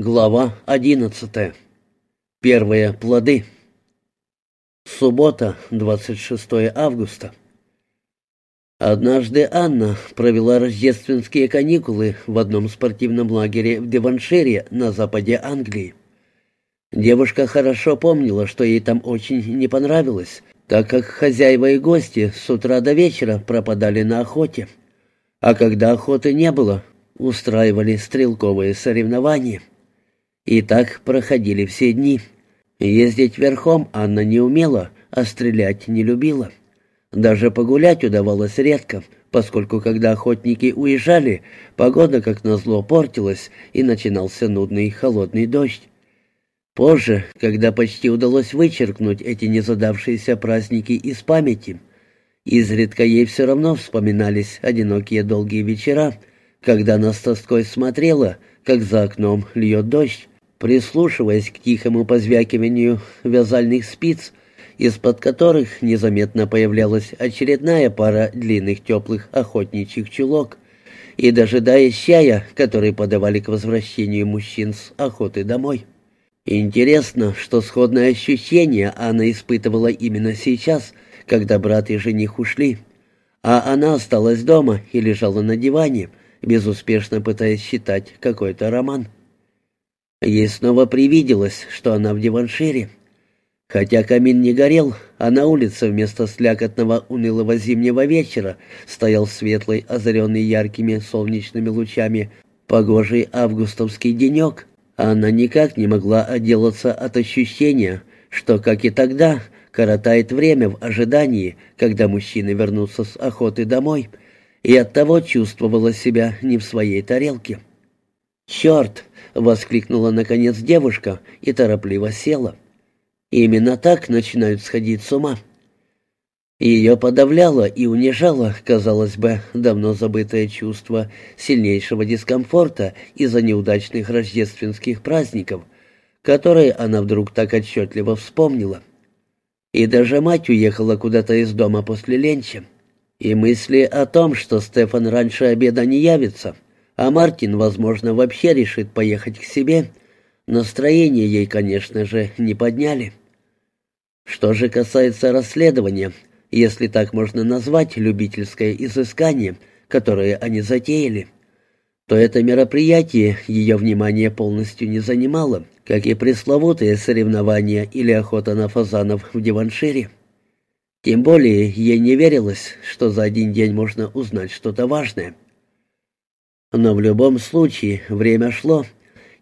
Глава одиннадцатая. Первые плоды. Суббота, 26 августа. Однажды Анна провела рождественские каникулы в одном спортивном лагере в Деваншире на западе Англии. Девушка хорошо помнила, что ей там очень не понравилось, так как хозяева и гости с утра до вечера пропадали на охоте. А когда охоты не было, устраивали стрелковые соревнования. И так проходили все дни. Ездить верхом Анна не умела, а стрелять не любила. Даже погулять удавалось редко, поскольку когда охотники уезжали, погода, как назло, портилась, и начинался нудный холодный дождь. Позже, когда почти удалось вычеркнуть эти незадавшиеся праздники из памяти, изредка ей все равно вспоминались одинокие долгие вечера, когда она с тоской смотрела, как за окном льет дождь, прислушиваясь к тихому позвякиванию вязальных спиц, из-под которых незаметно появлялась очередная пара длинных теплых охотничьих чулок, и дожидаясь чая, который подавали к возвращению мужчин с охоты домой. Интересно, что сходное ощущение она испытывала именно сейчас, когда брат и жених ушли, а она осталась дома и лежала на диване, безуспешно пытаясь читать какой-то роман. Ей снова привиделось, что она в диваншире. Хотя камин не горел, а на улице вместо слякотного унылого зимнего вечера стоял светлый, озаренный яркими солнечными лучами, погожий августовский денек, она никак не могла отделаться от ощущения, что, как и тогда, коротает время в ожидании, когда мужчины вернутся с охоты домой, и оттого чувствовала себя не в своей тарелке. «Черт!» — воскликнула наконец девушка и торопливо села. «Именно так начинают сходить с ума». Ее подавляло и унижало, казалось бы, давно забытое чувство сильнейшего дискомфорта из-за неудачных рождественских праздников, которые она вдруг так отчетливо вспомнила. И даже мать уехала куда-то из дома после ленча. И мысли о том, что Стефан раньше обеда не явится — а Мартин, возможно, вообще решит поехать к себе. Настроение ей, конечно же, не подняли. Что же касается расследования, если так можно назвать любительское изыскание, которое они затеяли, то это мероприятие ее внимание полностью не занимало, как и пресловутые соревнования или охота на фазанов в Диваншире. Тем более ей не верилось, что за один день можно узнать что-то важное. Но в любом случае время шло,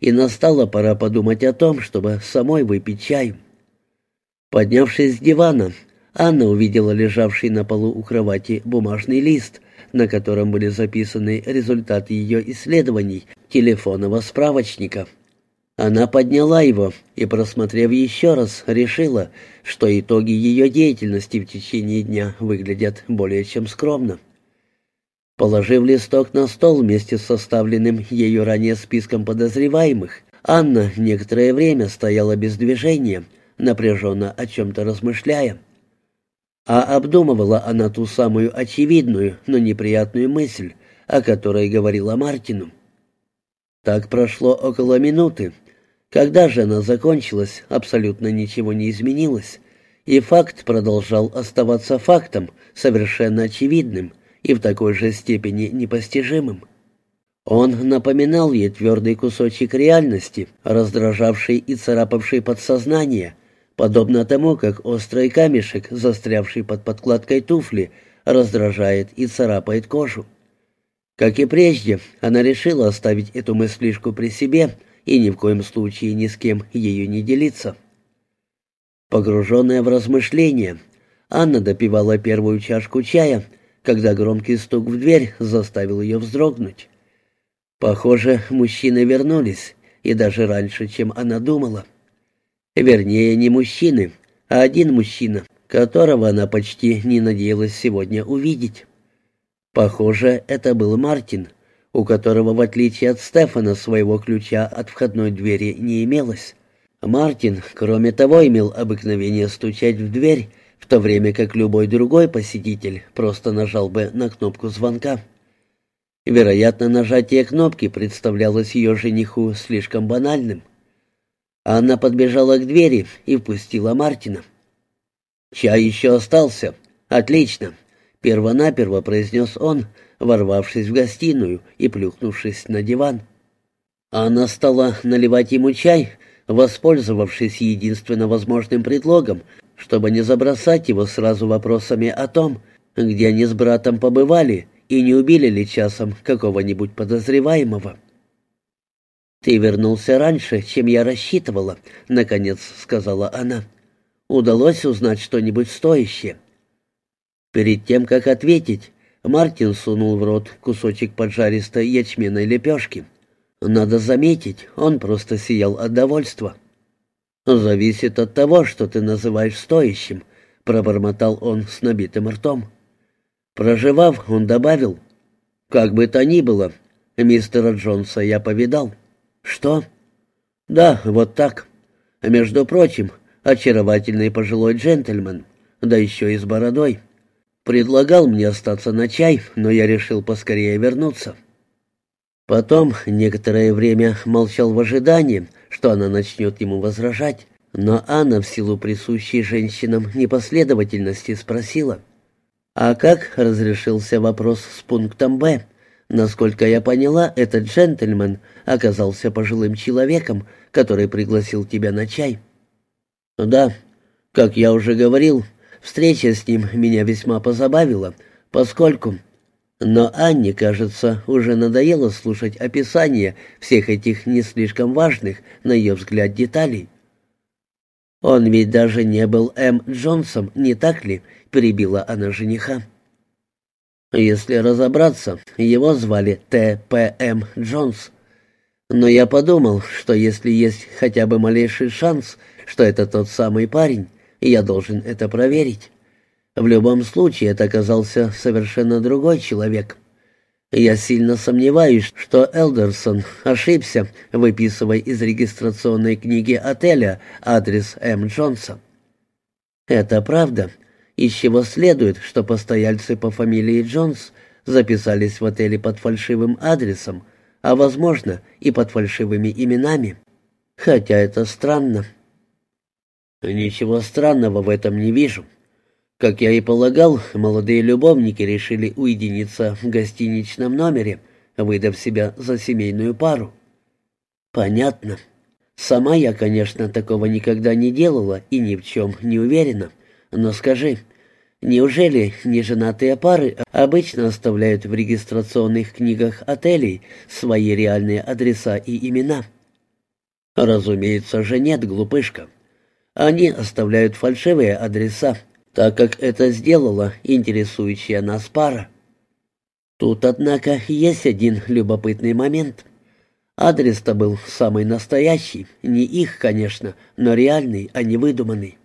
и настала пора подумать о том, чтобы самой выпить чай. Поднявшись с дивана, Анна увидела лежавший на полу у кровати бумажный лист, на котором были записаны результаты ее исследований телефонного справочника. Она подняла его и, просмотрев еще раз, решила, что итоги ее деятельности в течение дня выглядят более чем скромно. Положив листок на стол вместе с составленным ею ранее списком подозреваемых, Анна некоторое время стояла без движения, напряженно о чем-то размышляя. А обдумывала она ту самую очевидную, но неприятную мысль, о которой говорила Мартину. Так прошло около минуты. Когда же она закончилась, абсолютно ничего не изменилось, и факт продолжал оставаться фактом, совершенно очевидным — и в такой же степени непостижимым. Он напоминал ей твердый кусочек реальности, раздражавший и царапавший подсознание, подобно тому, как острый камешек, застрявший под подкладкой туфли, раздражает и царапает кожу. Как и прежде, она решила оставить эту мыслишку при себе и ни в коем случае ни с кем ею не делиться. Погруженная в размышления, Анна допивала первую чашку чая, когда громкий стук в дверь заставил ее вздрогнуть. Похоже, мужчины вернулись, и даже раньше, чем она думала. Вернее, не мужчины, а один мужчина, которого она почти не надеялась сегодня увидеть. Похоже, это был Мартин, у которого, в отличие от Стефана, своего ключа от входной двери не имелось. Мартин, кроме того, имел обыкновение стучать в дверь, в то время как любой другой посетитель просто нажал бы на кнопку звонка. Вероятно, нажатие кнопки представлялось ее жениху слишком банальным. Анна подбежала к двери и впустила Мартина. «Чай еще остался. Отлично», — первонаперво произнес он, ворвавшись в гостиную и плюхнувшись на диван. Анна стала наливать ему чай, воспользовавшись единственно возможным предлогом, чтобы не забросать его сразу вопросами о том, где они с братом побывали и не убили ли часом какого-нибудь подозреваемого. «Ты вернулся раньше, чем я рассчитывала», — наконец сказала она. «Удалось узнать что-нибудь стоящее?» Перед тем, как ответить, Мартин сунул в рот кусочек поджаристой ячменной лепешки. Надо заметить, он просто сиял от довольства. «Зависит от того, что ты называешь стоящим», — пробормотал он с набитым ртом. Проживав, он добавил, «Как бы то ни было, мистера Джонса я повидал». «Что?» «Да, вот так. Между прочим, очаровательный пожилой джентльмен, да еще и с бородой. Предлагал мне остаться на чай, но я решил поскорее вернуться». Потом некоторое время молчал в ожидании, что она начнет ему возражать, но Анна в силу присущей женщинам непоследовательности спросила — а как разрешился вопрос с пунктом «Б»? Насколько я поняла, этот джентльмен оказался пожилым человеком, который пригласил тебя на чай. Да, как я уже говорил, встреча с ним меня весьма позабавила, поскольку... Но Анне, кажется, уже надоело слушать описание всех этих не слишком важных, на ее взгляд, деталей. Он ведь даже не был М. Джонсом, не так ли? перебила она жениха. Если разобраться, его звали Т.П.М. Джонс. Но я подумал, что если есть хотя бы малейший шанс, что это тот самый парень, я должен это проверить. В любом случае, это оказался совершенно другой человек. Я сильно сомневаюсь, что Элдерсон ошибся, выписывая из регистрационной книги отеля адрес М. Джонса. Это правда, из чего следует, что постояльцы по фамилии Джонс записались в отеле под фальшивым адресом, а, возможно, и под фальшивыми именами. Хотя это странно. Ничего странного в этом не вижу. Как я и полагал, молодые любовники решили уединиться в гостиничном номере, выдав себя за семейную пару. Понятно. Сама я, конечно, такого никогда не делала и ни в чем не уверена. Но скажи, неужели неженатые пары обычно оставляют в регистрационных книгах отелей свои реальные адреса и имена? Разумеется же нет, глупышка. Они оставляют фальшивые адреса, так как это сделала интересующая нас пара. Тут, однако, есть один любопытный момент. Адрес-то был самый настоящий, не их, конечно, но реальный, а не выдуманный.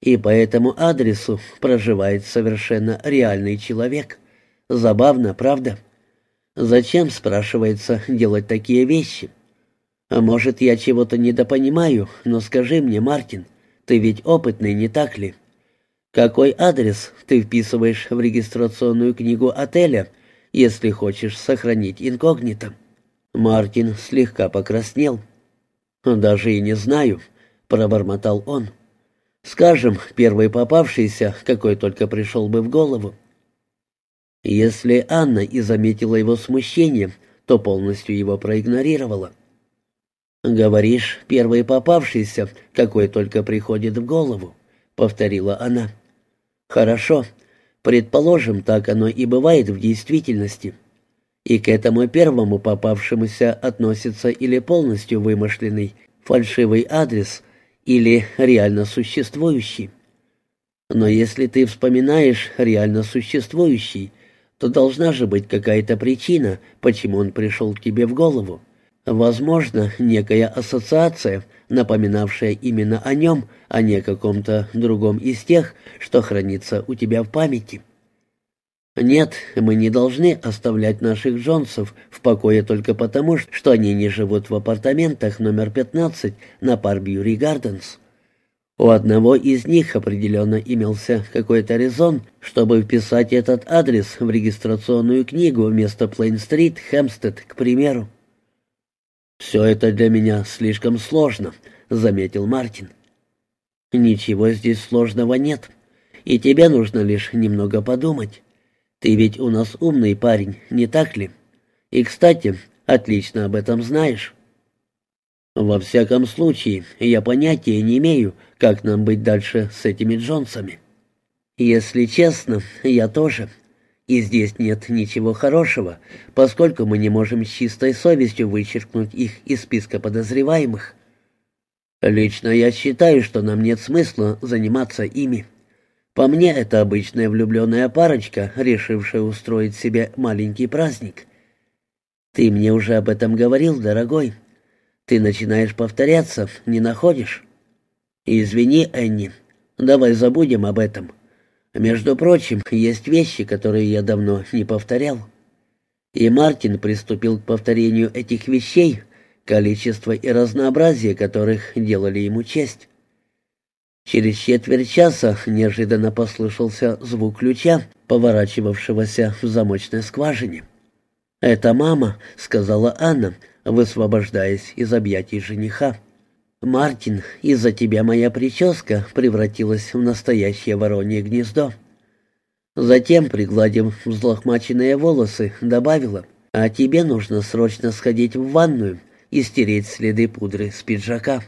И по этому адресу проживает совершенно реальный человек. Забавно, правда? Зачем, спрашивается, делать такие вещи? А может, я чего-то недопонимаю, но скажи мне, Мартин, ты ведь опытный, не так ли? Какой адрес ты вписываешь в регистрационную книгу отеля, если хочешь сохранить инкогнито? Мартин слегка покраснел. «Даже и не знаю», — пробормотал он. Скажем, первый попавшийся, какой только пришел бы в голову. Если Анна и заметила его смущение, то полностью его проигнорировала. «Говоришь, первый попавшийся, какой только приходит в голову», — повторила она. «Хорошо. Предположим, так оно и бывает в действительности. И к этому первому попавшемуся относится или полностью вымышленный, фальшивый адрес — или реально существующий. Но если ты вспоминаешь реально существующий, то должна же быть какая-то причина, почему он пришел к тебе в голову. Возможно, некая ассоциация, напоминавшая именно о нем, а не о каком-то другом из тех, что хранится у тебя в памяти. Нет, мы не должны оставлять наших Джонсов в покое только потому, что они не живут в апартаментах номер 15 на Парбьюри Гарденс. У одного из них определенно имелся какой-то резон, чтобы вписать этот адрес в регистрационную книгу вместо Плейн-стрит, Хэмстед, к примеру. «Все это для меня слишком сложно», — заметил Мартин. «Ничего здесь сложного нет, и тебе нужно лишь немного подумать. Ты ведь у нас умный парень, не так ли? И, кстати, отлично об этом знаешь». «Во всяком случае, я понятия не имею, как нам быть дальше с этими Джонсами». «Если честно, я тоже. И здесь нет ничего хорошего, поскольку мы не можем с чистой совестью вычеркнуть их из списка подозреваемых». «Лично я считаю, что нам нет смысла заниматься ими. По мне, это обычная влюбленная парочка, решившая устроить себе маленький праздник». «Ты мне уже об этом говорил, дорогой». Ты начинаешь повторяться, не находишь? Извини, Энни. Давай забудем об этом. Между прочим, есть вещи, которые я давно не повторял. И Мартин приступил к повторению этих вещей, количество и разнообразие которых делали ему честь. Через четверть часа неожиданно послышался звук ключа, поворачивавшегося в замочной скважине. «Это мама», — сказала Анна, высвобождаясь из объятий жениха. «Мартин, из-за тебя моя прическа превратилась в настоящее воронье гнездо». Затем, пригладив взлохмаченные волосы, добавила, «А тебе нужно срочно сходить в ванную и стереть следы пудры с пиджака».